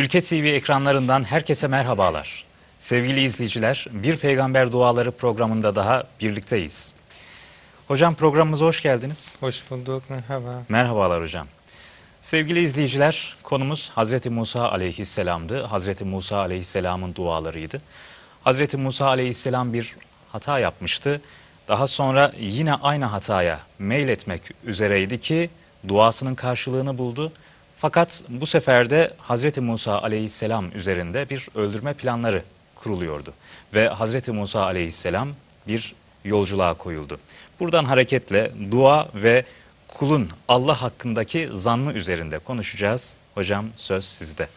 Ülke TV ekranlarından herkese merhabalar. Sevgili izleyiciler, Bir Peygamber Duaları programında daha birlikteyiz. Hocam programımıza hoş geldiniz. Hoş bulduk, merhaba. Merhabalar hocam. Sevgili izleyiciler, konumuz Hazreti Musa aleyhisselamdı. Hazreti Musa aleyhisselamın dualarıydı. Hazreti Musa aleyhisselam bir hata yapmıştı. Daha sonra yine aynı hataya meyletmek üzereydi ki duasının karşılığını buldu. Fakat bu sefer de Hazreti Musa aleyhisselam üzerinde bir öldürme planları kuruluyordu. Ve Hazreti Musa aleyhisselam bir yolculuğa koyuldu. Buradan hareketle dua ve kulun Allah hakkındaki zannı üzerinde konuşacağız. Hocam söz sizde.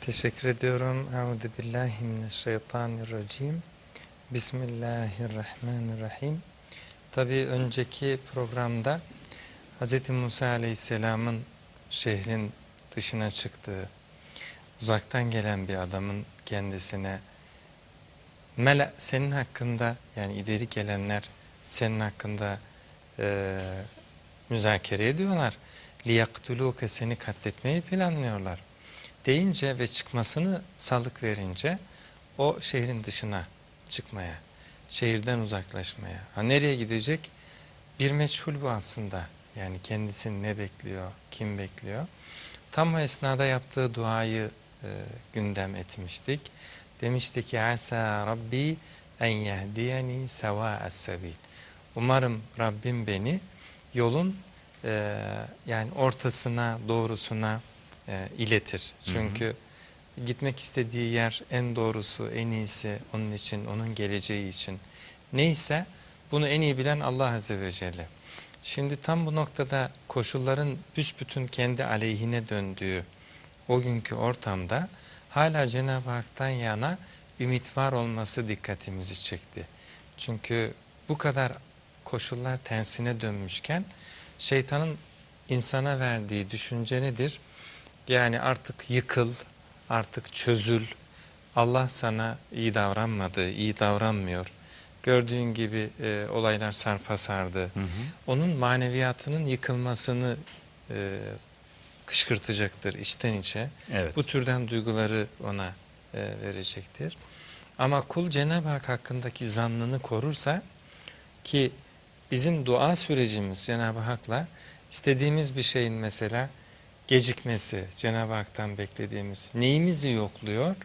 Teşekkür ediyorum. Euzu billahi mineşşeytanirracim. Bismillahirrahmanirrahim. Tabii önceki programda Hz. Musa Aleyhisselam'ın şehrin dışına çıktığı, uzaktan gelen bir adamın kendisine Mela senin hakkında yani ileri gelenler senin hakkında e, müzakere ediyorlar. Liyaktuluke seni katletmeyi planlıyorlar. Deyince ve çıkmasını salık verince o şehrin dışına çıkmaya, şehirden uzaklaşmaya. Ha, nereye gidecek? Bir meçhul bu aslında. Yani kendisini ne bekliyor, kim bekliyor? Tam o esnada yaptığı duayı e, gündem etmiştik. Demişti ki Asa Rabbi en yehdiyeni sevâ'es sebil. Umarım Rabbim beni yolun e, yani ortasına, doğrusuna e, iletir. Çünkü hı hı. gitmek istediği yer en doğrusu, en iyisi onun için, onun geleceği için. Neyse bunu en iyi bilen Allah Azze ve Celle. Şimdi tam bu noktada koşulların büsbütün kendi aleyhine döndüğü o günkü ortamda hala Cenab-ı Hak'tan yana ümit var olması dikkatimizi çekti. Çünkü bu kadar koşullar tersine dönmüşken şeytanın insana verdiği düşünce nedir? Yani artık yıkıl, artık çözül, Allah sana iyi davranmadı, iyi davranmıyor. Gördüğün gibi e, olaylar sarpa sardı. Hı hı. Onun maneviyatının yıkılmasını e, kışkırtacaktır içten içe. Evet. Bu türden duyguları ona e, verecektir. Ama kul Cenab-ı Hak hakkındaki zannını korursa ki bizim dua sürecimiz Cenab-ı Hak'la istediğimiz bir şeyin mesela gecikmesi, Cenab-ı Hak'tan beklediğimiz neyimizi yokluyor?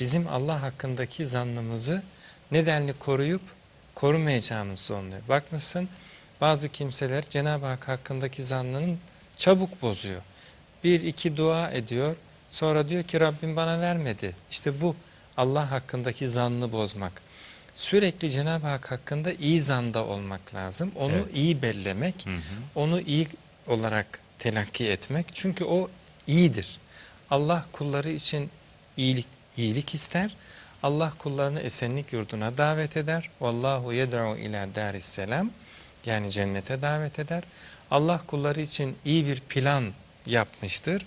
Bizim Allah hakkındaki zannımızı nedenli koruyup korumayacağımız oluyor. Bakmışsın bazı kimseler Cenab-ı Hak hakkındaki zannının çabuk bozuyor. Bir iki dua ediyor sonra diyor ki Rabbim bana vermedi. İşte bu Allah hakkındaki zannı bozmak. Sürekli Cenab-ı Hak hakkında iyi zanda olmak lazım. Onu evet. iyi bellemek, hı hı. onu iyi olarak telakki etmek. Çünkü o iyidir. Allah kulları için iyilik, iyilik ister. Allah kullarını esenlik yurduna davet eder. Vallahu yed'u ila darisselam. Yani cennete davet eder. Allah kulları için iyi bir plan yapmıştır.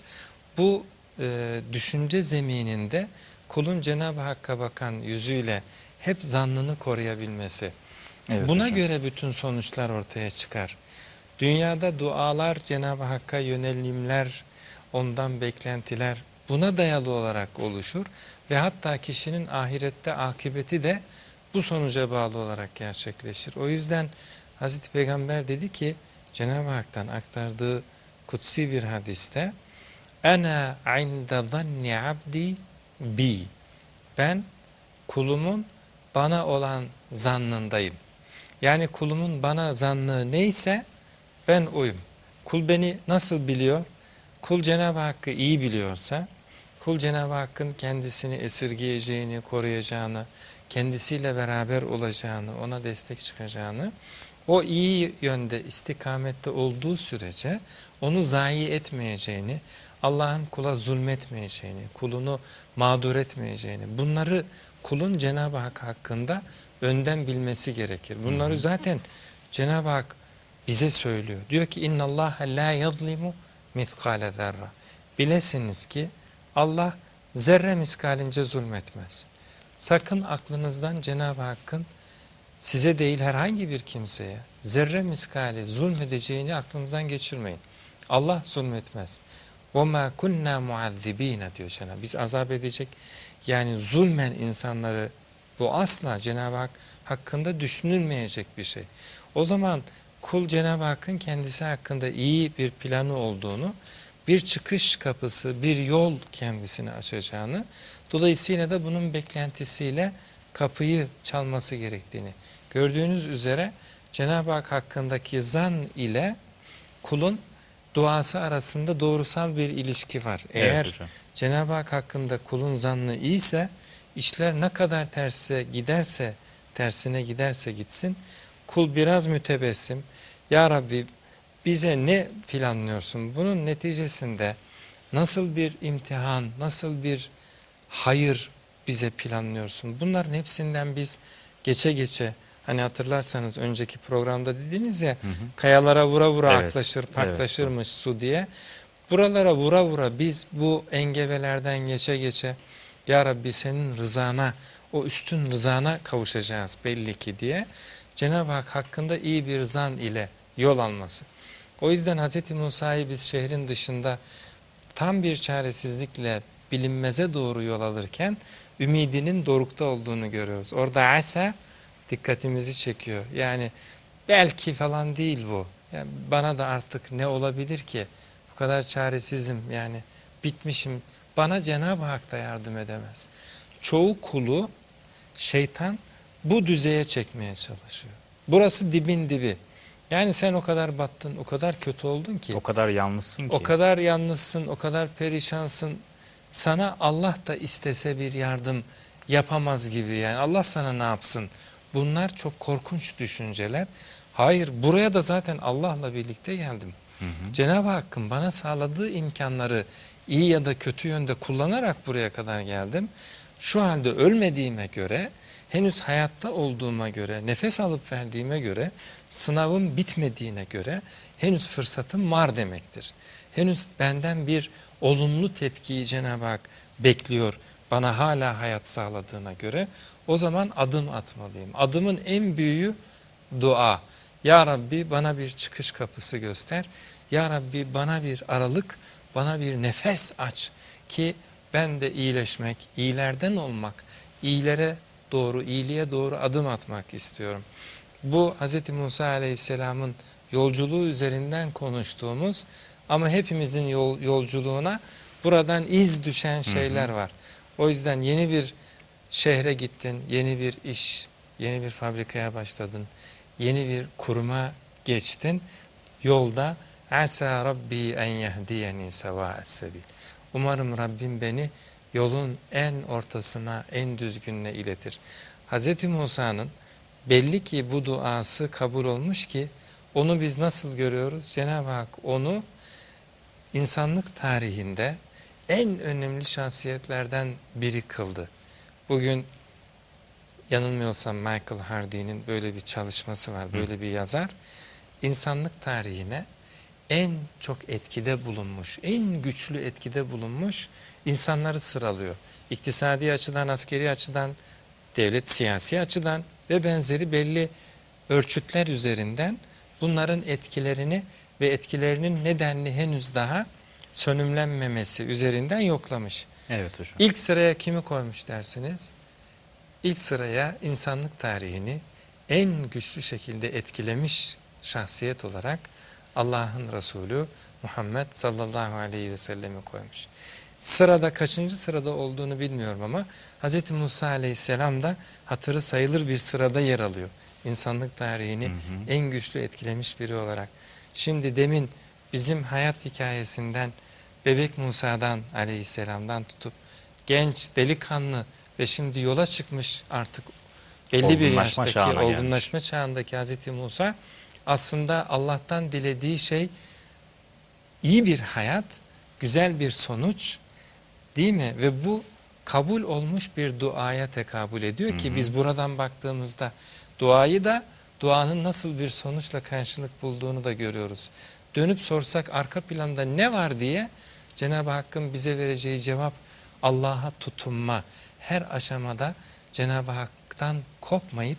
Bu e, düşünce zemininde kulun Cenab-ı Hakk'a bakan yüzüyle hep zannını koruyabilmesi. Evet, Buna hocam. göre bütün sonuçlar ortaya çıkar. Dünyada dualar, Cenab-ı Hakk'a yönelimler, ondan beklentiler buna dayalı olarak oluşur. Ve hatta kişinin ahirette akıbeti de bu sonuca bağlı olarak gerçekleşir. O yüzden Hazreti Peygamber dedi ki Cenab-ı Hak'tan aktardığı kutsi bir hadiste Ana inda zanni abdi bi. Ben kulumun bana olan zannındayım. Yani kulumun bana zannı neyse ben oyum. Kul beni nasıl biliyor? Kul Cenab-ı Hakk'ı iyi biliyorsa, kul Cenab-ı Hakk'ın kendisini esirgeyeceğini, koruyacağını, kendisiyle beraber olacağını, ona destek çıkacağını, o iyi yönde istikamette olduğu sürece onu zayi etmeyeceğini, Allah'ın kula zulmetmeyeceğini, kulunu mağdur etmeyeceğini, bunları kulun Cenab-ı Hak hakkında önden bilmesi gerekir. Bunları zaten Cenab-ı Hak bize söylüyor. Diyor ki inna Allah la yazlimu mitkale zerra. Bilesiniz ki Allah zerre miskalince zulmetmez. Sakın aklınızdan Cenab-ı Hakk'ın size değil herhangi bir kimseye zerre miskali zulmedeceğini aklınızdan geçirmeyin. Allah zulmetmez. وَمَا كُنَّا مُعَذِّب۪ينَ diyor Cenab-ı Biz azap edecek yani zulmen insanları bu asla Cenab-ı Hak hakkında düşünülmeyecek bir şey. O zaman kul Cenab-ı Hakk'ın kendisi hakkında iyi bir planı olduğunu, bir çıkış kapısı, bir yol kendisine açacağını, dolayısıyla da bunun beklentisiyle kapıyı çalması gerektiğini. Gördüğünüz üzere Cenab-ı Hak hakkındaki zan ile kulun duası arasında doğrusal bir ilişki var. Eğer Evet. Cenab-ı Hak hakkında kulun zannı iyiyse işler ne kadar terse giderse tersine giderse gitsin kul biraz mütebessim Ya Rabbi bize ne planlıyorsun? Bunun neticesinde nasıl bir imtihan nasıl bir hayır bize planlıyorsun? Bunların hepsinden biz geçe geçe hani hatırlarsanız önceki programda dediniz ya kayalara vura vura Evet, aklaşır evet, paklaşırmış su diye. Buralara vura vura biz bu engebelerden geçe geçe Ya Rabbi senin rızana o üstün rızana kavuşacağız belli ki diye Cenab-ı Hak hakkında iyi bir zan ile yol alması. O yüzden Hz. Musa'yı biz şehrin dışında tam bir çaresizlikle bilinmeze doğru yol alırken ümidinin dorukta olduğunu görüyoruz. Orada asa dikkatimizi çekiyor. Yani belki falan değil bu. Yani bana da artık ne olabilir ki? Bu kadar çaresizim yani bitmişim. Bana Cenab-ı Hak da yardım edemez. Çoğu kulu şeytan bu düzeye çekmeye çalışıyor. Burası dibin dibi. Yani sen o kadar battın, o kadar kötü oldun ki. O kadar yalnızsın ki. O kadar yalnızsın, o kadar perişansın. Sana Allah da istese bir yardım yapamaz gibi yani. Allah sana ne yapsın? Bunlar çok korkunç düşünceler. Hayır buraya da zaten Allah'la birlikte geldim. Cenab-ı Hakk'ın bana sağladığı imkanları iyi ya da kötü yönde kullanarak buraya kadar geldim. Şu halde ölmediğime göre, henüz hayatta olduğuma göre, nefes alıp verdiğime göre, sınavım bitmediğine göre henüz fırsatım var demektir. Henüz benden bir olumlu tepkiyi Cenab-ı Hak bekliyor bana hala hayat sağladığına göre o zaman adım atmalıyım. Adımın en büyüğü dua. Ya Rabbi bana bir çıkış kapısı göster. Ya Rabbi bana bir aralık, bana bir nefes aç ki ben de iyileşmek, iyilerden olmak, iyilere doğru, iyiliğe doğru adım atmak istiyorum. Bu Hz. Musa Aleyhisselam'ın yolculuğu üzerinden konuştuğumuz ama hepimizin yol, yolculuğuna buradan iz düşen şeyler var. O yüzden yeni bir şehre gittin, yeni bir iş, yeni bir fabrikaya başladın, yeni bir kuruma geçtin. Yolda asa rabbi en yehdiyeni seva'es sebil. Umarım Rabbim beni yolun en ortasına, en düzgününe iletir. Hz. Musa'nın belli ki bu duası kabul olmuş ki onu biz nasıl görüyoruz? Cenab-ı Hak onu insanlık tarihinde en önemli şahsiyetlerden biri kıldı. Bugün yanılmıyorsam Michael Hardy'nin böyle bir çalışması var, böyle bir yazar. İnsanlık tarihine en çok etkide bulunmuş, en güçlü etkide bulunmuş insanları sıralıyor. İktisadi açıdan, askeri açıdan, devlet siyasi açıdan ve benzeri belli ölçütler üzerinden bunların etkilerini ve etkilerinin nedenli henüz daha sönümlenmemesi üzerinden yoklamış. Evet hocam. İlk sıraya kimi koymuş dersiniz? İlk sıraya insanlık tarihini en güçlü şekilde etkilemiş şahsiyet olarak Allah'ın Resulü Muhammed sallallahu aleyhi ve sellemi koymuş. Sırada kaçıncı sırada olduğunu bilmiyorum ama Hz. Musa aleyhisselam da hatırı sayılır bir sırada yer alıyor. İnsanlık tarihini Hı hı. en güçlü etkilemiş biri olarak. Şimdi demin bizim hayat hikayesinden bebek Musa'dan aleyhisselamdan tutup genç delikanlı ve şimdi yola çıkmış artık belli bir Olgunlaşma yaştaki çağına gelmiş. olgunlaşma çağındaki Hazreti Musa aslında Allah'tan dilediği şey iyi bir hayat, güzel bir sonuç değil mi? Ve bu kabul olmuş bir duaya tekabül ediyor ki biz buradan baktığımızda duayı da duanın nasıl bir sonuçla karşılık bulduğunu da görüyoruz. Dönüp sorsak arka planda ne var diye Cenab-ı Hakk'ın bize vereceği cevap Allah'a tutunma. Her aşamada Cenab-ı Hak'tan kopmayıp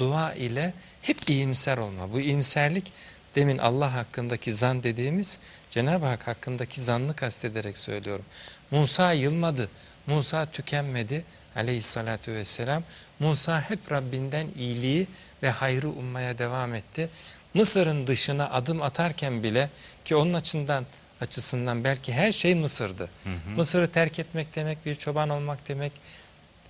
dua ile hep iyimser olma. Bu iyimserlik demin Allah hakkındaki zan dediğimiz Cenab-ı Hak hakkındaki zannı kastederek söylüyorum. Musa yılmadı, Musa tükenmedi aleyhissalatü vesselam. Musa hep Rabbinden iyiliği ve hayrı ummaya devam etti. Mısır'ın dışına adım atarken bile ki onun açısından açısından belki her şey Mısır'dı. Mısır'ı terk etmek demek bir çoban olmak demek.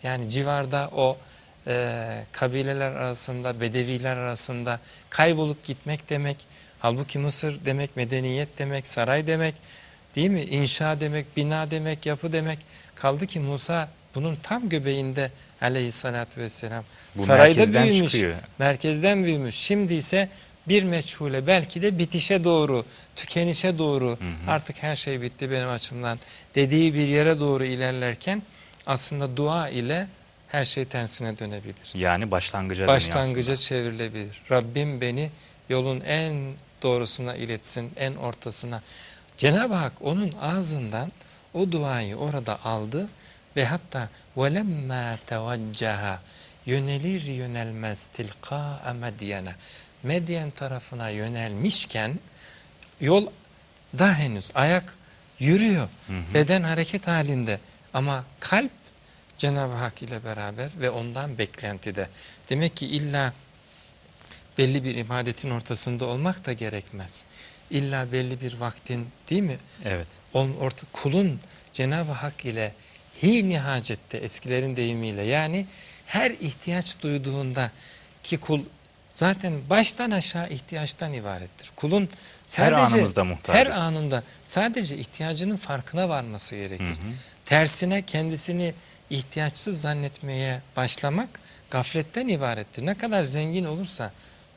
Yani civarda o e, kabileler arasında, bedeviler arasında kaybolup gitmek demek. Halbuki Mısır demek medeniyet demek, saray demek, değil mi? İnşa demek, bina demek, yapı demek. Kaldı ki Musa bunun tam göbeğinde aleyhissalatü vesselam. Bu Sarayda merkezden büyümüş, çıkıyor. merkezden büyümüş. Şimdi ise bir meçhule belki de bitişe doğru, tükenişe doğru artık her şey bitti benim açımdan dediği bir yere doğru ilerlerken aslında dua ile her şey tersine dönebilir. Yani başlangıca dönüyor Başlangıca aslında. çevrilebilir. Rabbim beni yolun en doğrusuna iletsin, en ortasına. Cenab-ı Hak onun ağzından o duayı orada aldı ve hatta وَلَمَّا تَوَجَّهَا yönelir yönelmez tilka Medyen'e Medyen tarafına yönelmişken yol da henüz ayak yürüyor. Beden hareket halinde ama kalp Cenab-ı Hak ile beraber ve ondan beklentide. Demek ki illa belli bir ibadetin ortasında olmak da gerekmez. İlla belli bir vaktin değil mi? Evet. On, orta, kulun Cenab-ı Hak ile hini hacette eskilerin deyimiyle yani her ihtiyaç duyduğunda ki kul zaten baştan aşağı ihtiyaçtan ibarettir. Kulun sadece anımızda muhtacız. her anında sadece ihtiyacının farkına varması gerekir. Tersine kendisini ihtiyaçsız zannetmeye başlamak gafletten ibarettir. Ne kadar zengin olursa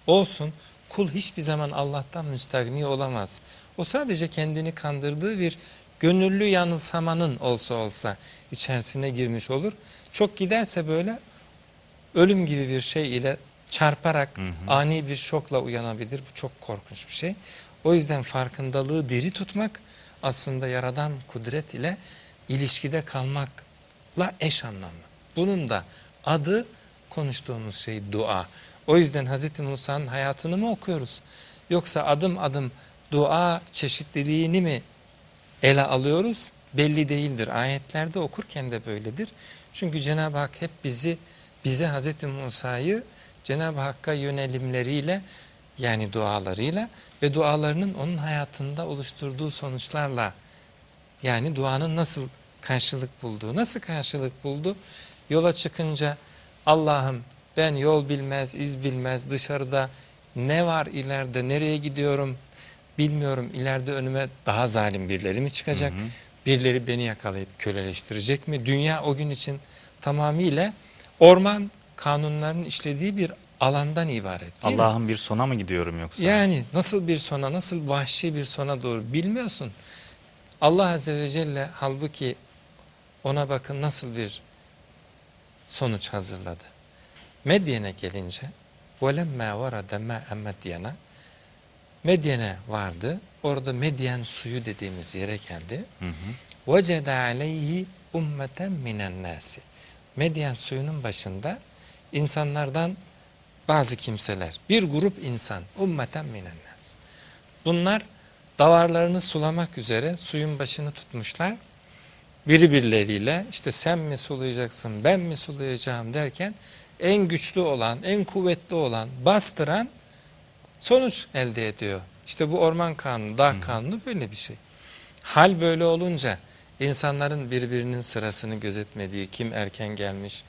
olsun kul hiçbir zaman Allah'tan müstagni olamaz. O sadece kendini kandırdığı bir gönüllü yanılsamanın olsa olsa içerisine girmiş olur. Çok giderse böyle ölüm gibi bir şey ile çarparak ani bir şokla uyanabilir. Bu çok korkunç bir şey. O yüzden farkındalığı diri tutmak aslında yaradan kudret ile ilişkide kalmakla eş anlamlı. Bunun da adı konuştuğumuz şey dua. O yüzden Hz. Musa'nın hayatını mı okuyoruz? Yoksa adım adım dua çeşitliliğini mi ele alıyoruz? Belli değildir. Ayetlerde okurken de böyledir. Çünkü Cenab-ı Hak hep bizi, bize Hz. Musa'yı Cenab-ı Hakk'a yönelimleriyle yani dualarıyla ve dualarının onun hayatında oluşturduğu sonuçlarla yani duanın nasıl karşılık bulduğu, nasıl karşılık buldu? Yola çıkınca Allah'ım ben yol bilmez, iz bilmez, dışarıda ne var ileride, nereye gidiyorum bilmiyorum. İleride önüme daha zalim birileri mi çıkacak? Birileri beni yakalayıp köleleştirecek mi? Dünya o gün için tamamıyla orman kanunlarının işlediği bir alandan ibaret? Allah'ın bir sona mı gidiyorum yoksa? Yani nasıl bir sona, nasıl vahşi bir sona doğru bilmiyorsun. Allah Azze ve Celle halbuki ona bakın nasıl bir sonuç hazırladı. Medyen'e gelince وَلَمَّا وَرَدَ مَا اَمَّدْيَنَا Medyen'e vardı. Orada Medyen suyu dediğimiz yere geldi. Hı hı. وَجَدَ عَلَيْهِ ummeten minen nasi. Medyen suyunun başında insanlardan bazı kimseler, bir grup insan, ummeten minen nas. Bunlar davarlarını sulamak üzere suyun başını tutmuşlar. Birbirleriyle işte sen mi sulayacaksın, ben mi sulayacağım derken en güçlü olan, en kuvvetli olan, bastıran sonuç elde ediyor. İşte bu orman kanunu, dağ kanunu böyle bir şey. Hal böyle olunca insanların birbirinin sırasını gözetmediği, kim erken gelmiş,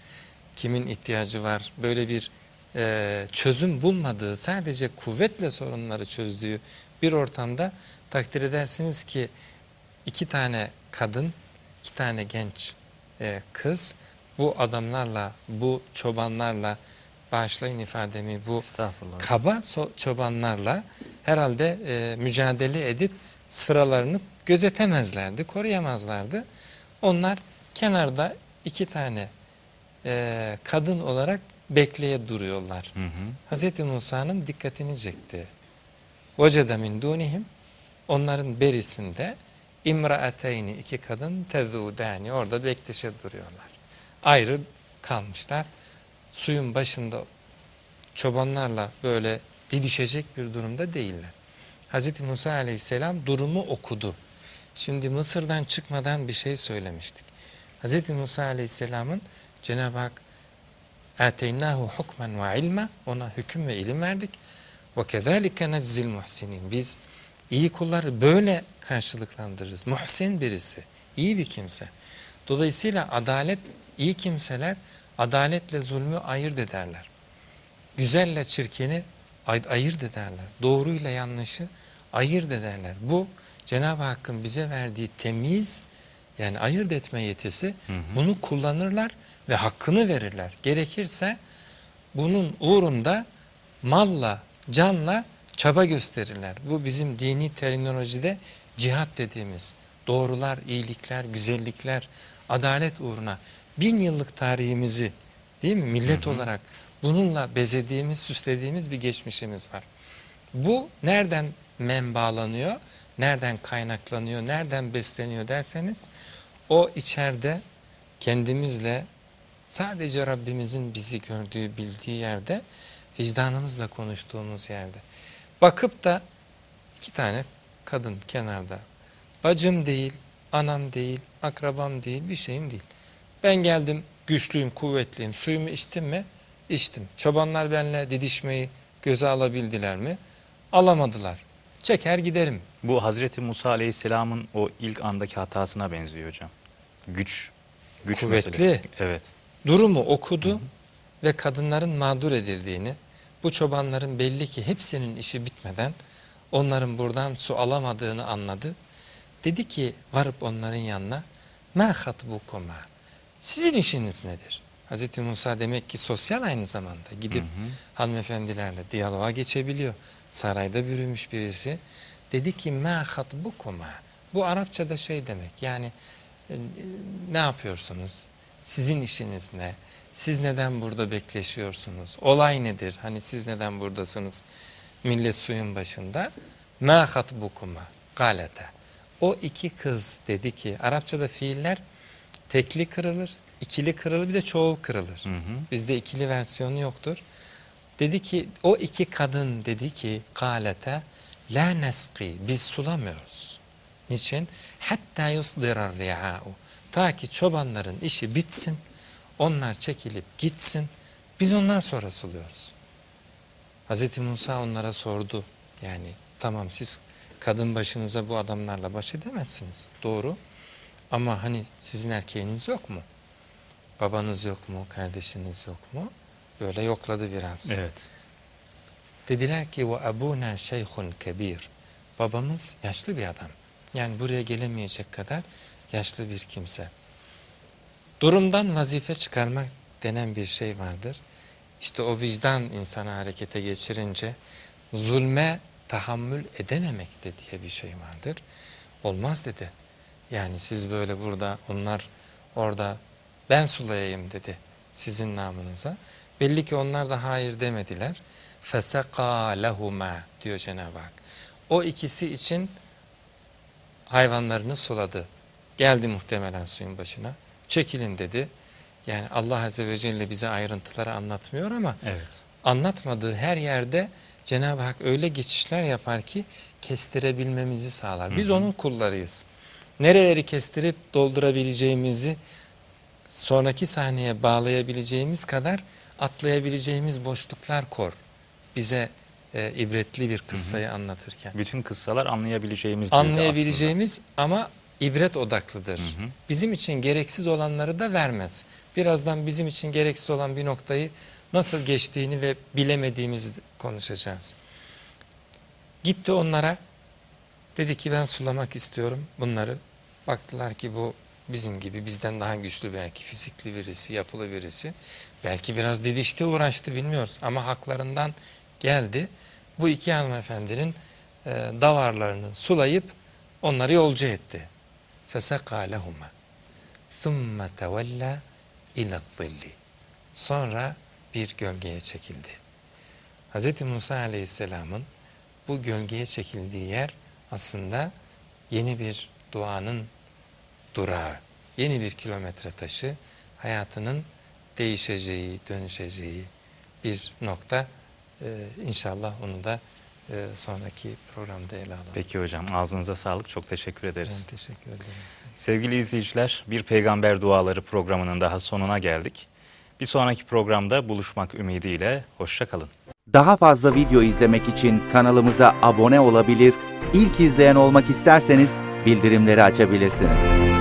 kimin ihtiyacı var, böyle bir e, çözüm bulmadığı, sadece kuvvetle sorunları çözdüğü bir ortamda takdir edersiniz ki iki tane kadın, iki tane genç e, kız bu adamlarla, bu çobanlarla, bağışlayın ifademi, bu Estağfurullah. kaba so- çobanlarla herhalde e, mücadele edip sıralarını gözetemezlerdi, koruyamazlardı. Onlar kenarda iki tane e, kadın olarak bekleye duruyorlar. Hı hı. Hz. Musa'nın dikkatini çekti. وَجَدَ مِنْ دُونِهِمْ Onların berisinde imraateyni iki kadın tezudani orada bekleşe duruyorlar. Ayrı kalmışlar. Suyun başında çobanlarla böyle didişecek bir durumda değiller. Hz. Musa aleyhisselam durumu okudu. Şimdi Mısır'dan çıkmadan bir şey söylemiştik. Hz. Musa aleyhisselamın Cenab-ı Hak اَتَيْنَاهُ hukmen ve ilme ona hüküm ve ilim verdik. وَكَذَٰلِكَ نَجْزِ الْمُحْسِنِينَ Biz iyi kulları böyle karşılıklandırırız. Muhsin birisi, iyi bir kimse. Dolayısıyla adalet, iyi kimseler adaletle zulmü ayırt ederler. Güzelle çirkini ay- ayırt ederler. Doğruyla yanlışı ayırt ederler. Bu Cenab-ı Hakk'ın bize verdiği temiz yani ayırt etme yetisi bunu kullanırlar ve hakkını verirler. Gerekirse bunun uğrunda malla, canla çaba gösterirler. Bu bizim dini terminolojide cihat dediğimiz doğrular, iyilikler, güzellikler, adalet uğruna bin yıllık tarihimizi değil mi millet olarak bununla bezediğimiz, süslediğimiz bir geçmişimiz var. Bu nereden menbaalanıyor, nereden kaynaklanıyor, nereden besleniyor derseniz o içeride kendimizle sadece Rabbimizin bizi gördüğü, bildiği yerde vicdanımızla konuştuğumuz yerde. Bakıp da iki tane kadın kenarda bacım değil, anam değil, akrabam değil, bir şeyim değil. Ben geldim güçlüyüm, kuvvetliyim, suyumu içtim mi? İçtim. Çobanlar benimle didişmeyi göze alabildiler mi? Alamadılar. Çeker giderim. Bu Hazreti Musa Aleyhisselam'ın o ilk andaki hatasına benziyor hocam. Güç, güç Kuvvetli. meselesi. Evet. Durumu okudu ve kadınların mağdur edildiğini, bu çobanların belli ki hepsinin işi bitmeden onların buradan su alamadığını anladı. Dedi ki varıp onların yanına ma hatbukuma sizin işiniz nedir? Hz. Musa demek ki sosyal aynı zamanda gidip hı hı. hanımefendilerle diyaloğa geçebiliyor. Sarayda bürümüş birisi. Dedi ki ma hatbukuma bu Arapçada şey demek yani e, ne yapıyorsunuz? Sizin işiniz ne? Siz neden burada bekleşiyorsunuz? Olay nedir? Hani siz neden buradasınız? Millet suyun başında. Ma hatbukuma galete. O iki kız dedi ki Arapçada fiiller tekli kırılır, ikili kırılır bir de çoğul kırılır. Hı hı. Bizde ikili versiyonu yoktur. Dedi ki o iki kadın dedi ki galete la neski biz sulamıyoruz. Niçin? Hatta yusdirar ri'a'u. Ta ki çobanların işi bitsin onlar çekilip gitsin, biz ondan sonra suluyoruz. Hz. Musa onlara sordu. Yani tamam siz kadın başınıza bu adamlarla baş edemezsiniz. Doğru. Ama hani sizin erkeğiniz yok mu? Babanız yok mu? Kardeşiniz yok mu? Böyle yokladı biraz. Evet. Dediler ki ve abuna şeyhun kebir. Babamız yaşlı bir adam. Yani buraya gelemeyecek kadar yaşlı bir kimse. Durumdan vazife çıkarmak denen bir şey vardır. İşte o vicdan insanı harekete geçirince zulme tahammül edememekte diye bir şey vardır. Olmaz dedi. Yani siz böyle burada onlar orada ben sulayayım dedi sizin namınıza. Belli ki onlar da hayır demediler. Feseka lehuma diyor Cenab-ı Hak. O ikisi için hayvanlarını suladı. Geldi muhtemelen suyun başına. Çekilin dedi. Yani Allah Azze ve Celle bize ayrıntıları anlatmıyor ama Evet. anlatmadığı her yerde Cenab-ı Hak öyle geçişler yapar ki kestirebilmemizi sağlar. Biz onun kullarıyız. Nereleri kestirip doldurabileceğimizi sonraki sahneye bağlayabileceğimiz kadar atlayabileceğimiz boşluklar kor. Bize e, ibretli bir kıssayı anlatırken. Bütün kıssalar anlayabileceğimiz Anlayabileceğimiz ama ibret odaklıdır. Bizim için gereksiz olanları da vermez. Birazdan bizim için gereksiz olan bir noktayı nasıl geçtiğini ve bilemediğimizi konuşacağız. Gitti onlara dedi ki ben sulamak istiyorum bunları. Baktılar ki bu bizim gibi bizden daha güçlü belki fizikli birisi, yapılı birisi. Belki biraz didişti uğraştı bilmiyoruz ama haklarından geldi. Bu iki hanımefendinin e, davarlarını sulayıp onları yolcu etti. فَسَقَى لَهُمَا ثُمَّ تَوَلَّى اِلَى الظِّلِّ Sonra bir gölgeye çekildi. Hz. Musa Aleyhisselam'ın bu gölgeye çekildiği yer aslında yeni bir duanın durağı, yeni bir kilometre taşı, hayatının değişeceği, dönüşeceği bir nokta. Ee, inşallah onu da e, sonraki programda ele alalım. Peki hocam ağzınıza sağlık. Çok teşekkür Ben ederiz. teşekkür ederim. Sevgili izleyiciler, bir peygamber duaları programının daha sonuna geldik. Bir sonraki programda buluşmak ümidiyle hoşçakalın. Daha fazla video izlemek için kanalımıza abone olabilir, ilk izleyen olmak isterseniz bildirimleri açabilirsiniz.